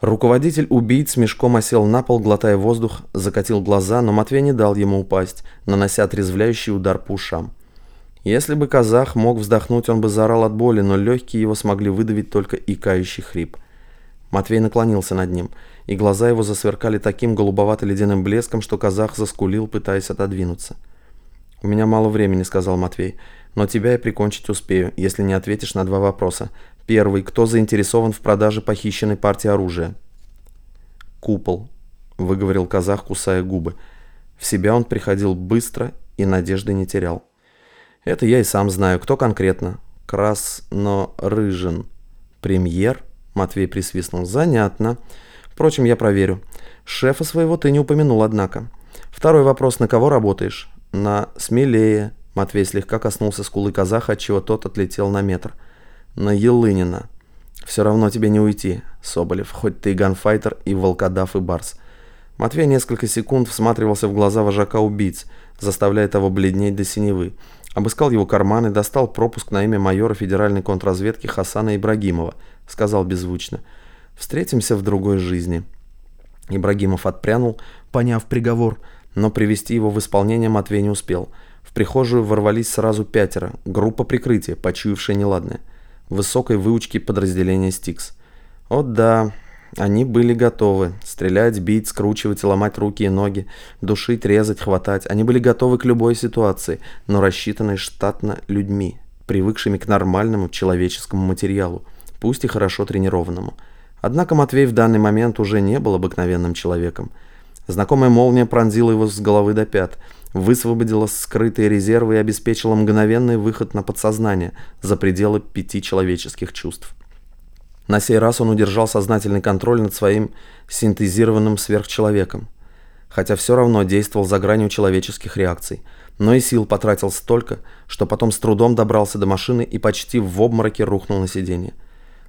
Руководитель убийц мешком осел на пол, глотая воздух, закатил глаза, но Матвей не дал ему упасть, нанося отрезвляющий удар по ушам. Если бы казах мог вздохнуть, он бы заорал от боли, но легкие его смогли выдавить только икающий хрип. Матвей наклонился над ним, и глаза его засверкали таким голубовато-ледяным блеском, что казах заскулил, пытаясь отодвинуться. «У меня мало времени», — сказал Матвей, — «но тебя я прикончить успею, если не ответишь на два вопроса. Первый. Кто заинтересован в продаже похищенной партии оружия?» «Купол», — выговорил казах, кусая губы. В себя он приходил быстро и надежды не терял. «Это я и сам знаю. Кто конкретно?» «Красно-рыжин». «Премьер?» — Матвей присвистнул. «Занятно. Впрочем, я проверю. Шефа своего ты не упомянул, однако. Второй вопрос. На кого работаешь?» «На смелее». Матвей слегка коснулся скулы казаха, отчего тот отлетел на метр. «На Елынина». «Все равно тебе не уйти, Соболев, хоть ты и ганфайтер, и волкодав, и барс». Матвей несколько секунд всматривался в глаза вожака убийц, заставляя того бледнеть до синевы. Обыскал его карманы, достал пропуск на имя майора федеральной контрразведки Хасана Ибрагимова. Сказал беззвучно. «Встретимся в другой жизни». Ибрагимов отпрянул, поняв приговор, но привести его в исполнение Матвей не успел. В прихожую ворвались сразу пятеро, группа прикрытия, почуявшая неладное. Высокой выучки подразделения «Стикс». «О да, они были готовы стрелять, бить, скручивать ломать руки и ноги, душить, резать, хватать. Они были готовы к любой ситуации, но рассчитанные штатно людьми, привыкшими к нормальному человеческому материалу, пусть и хорошо тренированному. Однако Матвей в данный момент уже не был обыкновенным человеком. Знакомая молния пронзила его с головы до пят, высвободила скрытые резервы и обеспечила мгновенный выход на подсознание за пределы пяти человеческих чувств. На сей раз он удержал сознательный контроль над своим синтезированным сверхчеловеком, хотя все равно действовал за гранью человеческих реакций, но и сил потратил столько, что потом с трудом добрался до машины и почти в обмороке рухнул на сиденье.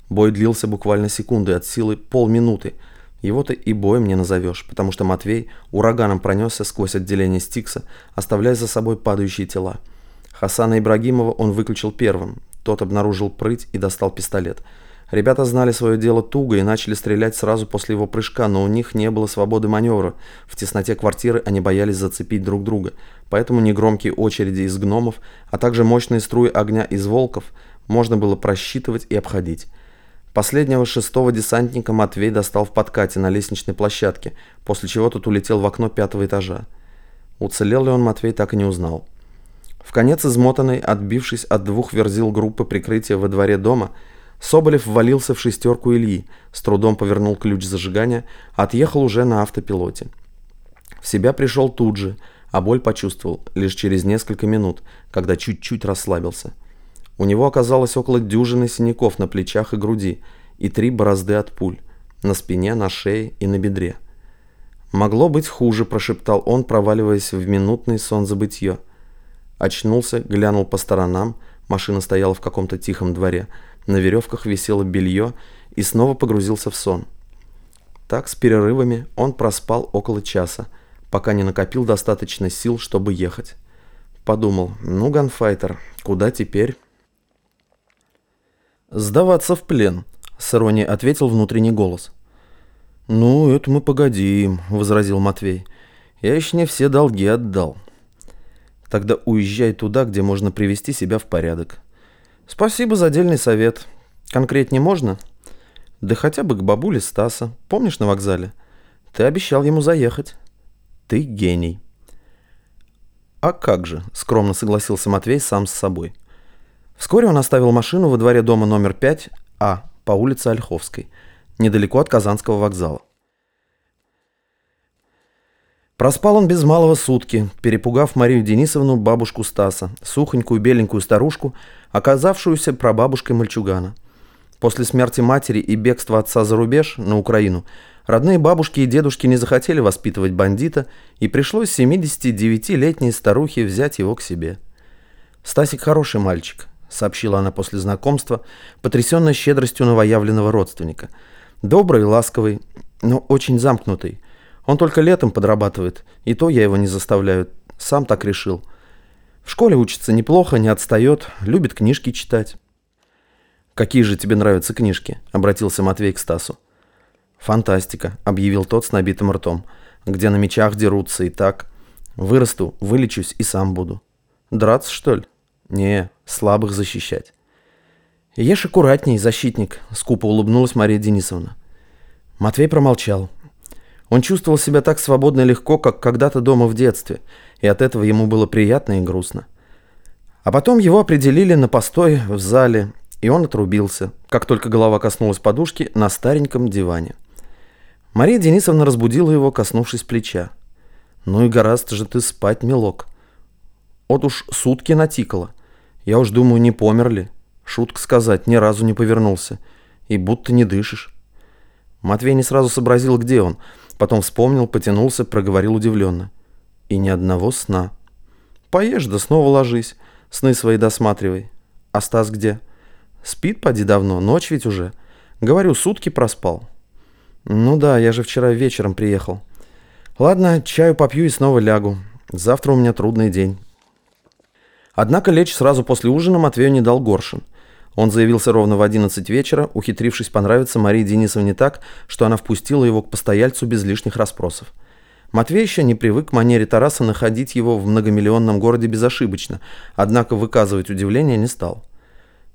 Бой длился буквально секунды, от силы полминуты. Его-то и боем не назовешь, потому что Матвей ураганом пронесся сквозь отделение Стикса, оставляя за собой падающие тела. Хасана Ибрагимова он выключил первым. Тот обнаружил прыть и достал пистолет – Ребята знали свое дело туго и начали стрелять сразу после его прыжка, но у них не было свободы маневра. В тесноте квартиры они боялись зацепить друг друга. Поэтому негромкие очереди из гномов, а также мощные струи огня из волков можно было просчитывать и обходить. Последнего шестого десантника Матвей достал в подкате на лестничной площадке, после чего тот улетел в окно пятого этажа. Уцелел ли он, Матвей так и не узнал. В конец измотанный, отбившись от двух верзил группы прикрытия во дворе дома, Соболев ввалился в шестерку Ильи, с трудом повернул ключ зажигания, отъехал уже на автопилоте. В себя пришел тут же, а боль почувствовал лишь через несколько минут, когда чуть-чуть расслабился. У него оказалось около дюжины синяков на плечах и груди и три борозды от пуль, на спине, на шее и на бедре. «Могло быть хуже», – прошептал он, проваливаясь в минутный сон забытье. Очнулся, глянул по сторонам, машина стояла в каком-то тихом дворе – на веревках висело белье и снова погрузился в сон. Так с перерывами он проспал около часа, пока не накопил достаточно сил, чтобы ехать. Подумал, ну, ганфайтер, куда теперь? «Сдаваться в плен», — с иронией ответил внутренний голос. «Ну, это мы погодим», — возразил Матвей. «Я еще не все долги отдал». «Тогда уезжай туда, где можно привести себя в порядок. Спасибо за отдельный совет. Конкретнее можно? Да хотя бы к бабуле Стаса. Помнишь на вокзале? Ты обещал ему заехать. Ты гений. А как же, скромно согласился Матвей сам с собой. Вскоре он оставил машину во дворе дома номер 5А по улице Ольховской, недалеко от Казанского вокзала. Проспал он без малого сутки, перепугав Марию Денисовну, бабушку Стаса, сухонькую беленькую старушку, оказавшуюся прабабушкой мальчугана. После смерти матери и бегства отца за рубеж, на Украину, родные бабушки и дедушки не захотели воспитывать бандита, и пришлось 79-летней старухе взять его к себе. «Стасик хороший мальчик», — сообщила она после знакомства, потрясенная щедростью новоявленного родственника. «Добрый, ласковый, но очень замкнутый». Он только летом подрабатывает, и то я его не заставляю. Сам так решил. В школе учится неплохо, не отстает, любит книжки читать. «Какие же тебе нравятся книжки?» – обратился Матвей к Стасу. «Фантастика», — объявил тот с набитым ртом. «Где на мечах дерутся и так. Вырасту, вылечусь и сам буду». «Драться, что ли?» «Не, слабых защищать». «Ешь аккуратней, защитник», — скупо улыбнулась Мария Денисовна. Матвей промолчал. Он чувствовал себя так свободно и легко, как когда-то дома в детстве, и от этого ему было приятно и грустно. А потом его определили на постой в зале, и он отрубился, как только голова коснулась подушки на стареньком диване. Мария Денисовна разбудила его, коснувшись плеча. «Ну и гораздо же ты спать, милок. Вот уж сутки натикало. Я уж думаю, не померли. Шутка сказать, ни разу не повернулся. И будто не дышишь». Матвей не сразу сообразил, где он. Потом вспомнил, потянулся, проговорил удивленно. «И ни одного сна». «Поешь, да снова ложись. Сны свои досматривай. А Стас где?» «Спит, поди давно, ночь ведь уже. Говорю, сутки проспал». «Ну да, я же вчера вечером приехал. Ладно, чаю попью и снова лягу. Завтра у меня трудный день». Однако лечь сразу после ужина Матвею не дал Горшин. Он заявился ровно в 11 вечера, ухитрившись понравиться Марии Денисовне так, что она впустила его к постояльцу без лишних расспросов. Матвей еще не привык к манере Тараса находить его в многомиллионном городе безошибочно, однако выказывать удивление не стал.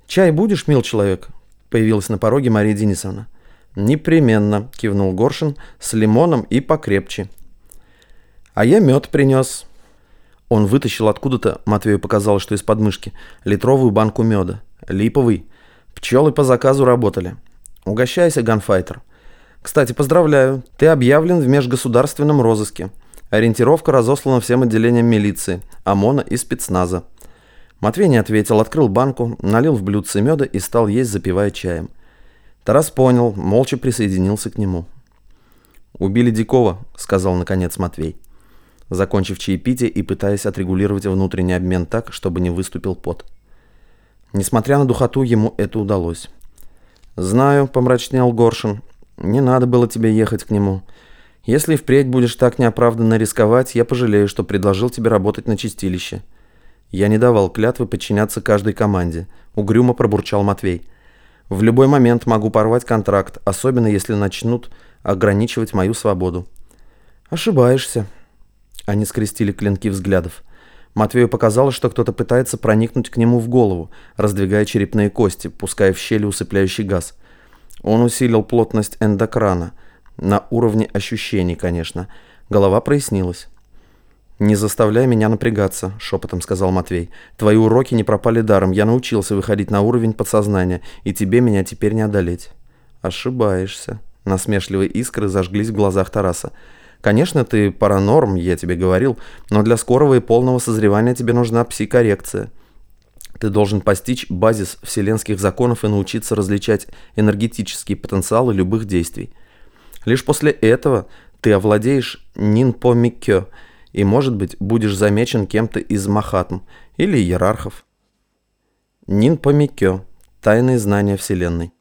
«Чай будешь, мил человек?» – появилась на пороге Мария Денисовна. «Непременно», — кивнул Горшин, — «с лимоном и покрепче». «А я мед принес». Он вытащил откуда-то, Матвею показалось, что из подмышки, литровую банку меда. Липовый. Пчелы по заказу работали. Угощайся, ганфайтер. Кстати, поздравляю, ты объявлен в межгосударственном розыске. Ориентировка разослана всем отделениям милиции, ОМОНа и спецназа. Матвей не ответил, открыл банку, налил в блюдце меда и стал есть, запивая чаем. Тарас понял, молча присоединился к нему. «Убили Дикова», — сказал наконец Матвей, закончив чаепитие и пытаясь отрегулировать внутренний обмен так, чтобы не выступил пот. Несмотря на духоту, ему это удалось. «Знаю», — помрачнел Горшин, — «не надо было тебе ехать к нему. Если впредь будешь так неоправданно рисковать, я пожалею, что предложил тебе работать на чистилище». Я не давал клятвы подчиняться каждой команде, — угрюмо пробурчал Матвей. В любой момент могу порвать контракт, особенно если начнут ограничивать мою свободу. Ошибаешься. Они скрестили клинки взглядов. Матвею показалось, что кто-то пытается проникнуть к нему в голову, раздвигая черепные кости, пуская в щели усыпляющий газ. Он усилил плотность эндокрана. На уровне ощущений, конечно. Голова прояснилась. «Не заставляй меня напрягаться», — шепотом сказал Матвей. «Твои уроки не пропали даром. Я научился выходить на уровень подсознания, и тебе меня теперь не одолеть». «Ошибаешься». Насмешливые искры зажглись в глазах Тараса. «Конечно, ты паранорм, я тебе говорил, но для скорого и полного созревания тебе нужна психорекция. Ты должен постичь базис вселенских законов и научиться различать энергетические потенциалы любых действий. Лишь после этого ты овладеешь нинпо-миккё — и, может быть, будешь замечен кем-то из Махатм или иерархов. Нин Помикё. Тайные знания Вселенной.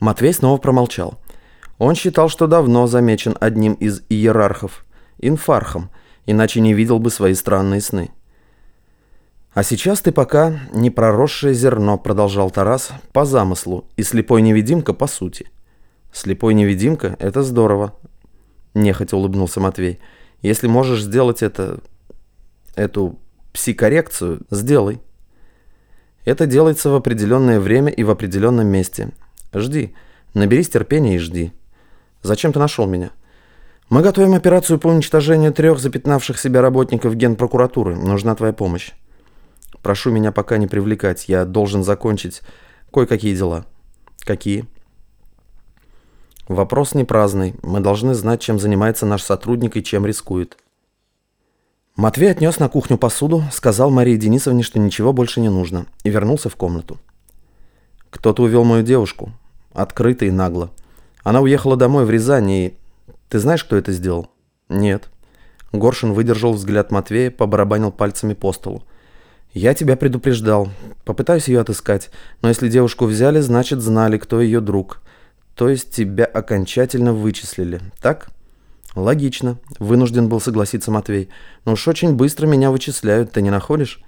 Матвей снова промолчал. Он считал, что давно замечен одним из иерархов, инфархом, иначе не видел бы свои странные сны. «А сейчас ты пока не проросшее зерно», — продолжал Тарас, — «по замыслу, и слепой невидимка по сути». «Слепой невидимка — это здорово», — нехотя улыбнулся Матвей. Если можешь сделать это, эту псикоррекцию, сделай. Это делается в определенное время и в определенном месте. Жди. Наберись терпения и жди. Зачем ты нашел меня? Мы готовим операцию по уничтожению трех запятнавших себя работников генпрокуратуры. Нужна твоя помощь. Прошу меня пока не привлекать. Я должен закончить кое-какие дела. Какие? Вопрос не праздный. Мы должны знать, чем занимается наш сотрудник и чем рискует. Матвей отнес на кухню посуду, сказал Марии Денисовне, что ничего больше не нужно, и вернулся в комнату. Кто-то увел мою девушку. Открыто и нагло. Она уехала домой в Рязань и... Ты знаешь, кто это сделал? Нет. Горшин выдержал взгляд Матвея, побарабанил пальцами по столу. «Я тебя предупреждал. Попытаюсь ее отыскать. Но если девушку взяли, значит, знали, кто ее друг. То есть тебя окончательно вычислили, так? Логично, вынужден был согласиться Матвей. Но уж очень быстро меня вычисляют, ты не находишь?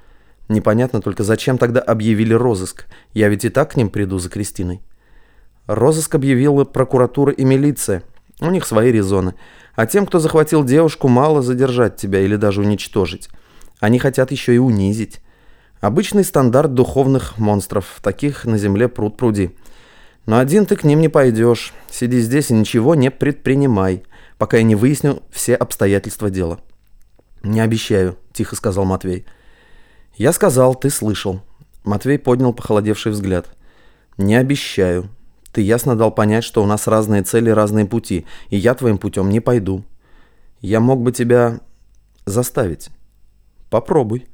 Непонятно только, зачем тогда объявили розыск? Я ведь и так к ним приду за Кристиной. Розыск объявила прокуратура и милиция. У них свои резоны. А тем, кто захватил девушку, мало задержать тебя или даже уничтожить. Они хотят еще и унизить. Обычный стандарт духовных монстров. Таких на земле пруд пруди. Но один ты к ним не пойдешь. Сиди здесь и ничего не предпринимай, пока я не выясню все обстоятельства дела. «Не обещаю», — тихо сказал Матвей. «Я сказал, ты слышал». Матвей поднял похолодевший взгляд. «Не обещаю. Ты ясно дал понять, что у нас разные цели, разные пути, и я твоим путем не пойду. Я мог бы тебя заставить. Попробуй».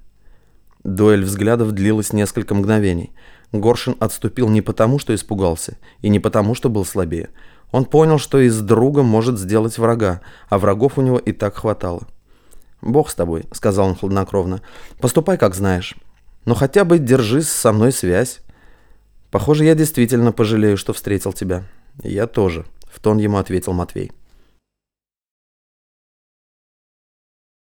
Дуэль взглядов длилась несколько мгновений. Горшин отступил не потому, что испугался, и не потому, что был слабее. Он понял, что из друга может сделать врага, а врагов у него и так хватало. «Бог с тобой», — сказал он хладнокровно. «Поступай, как знаешь. Но хотя бы держись со мной связь. Похоже, я действительно пожалею, что встретил тебя». «Я тоже», — в тон ему ответил Матвей.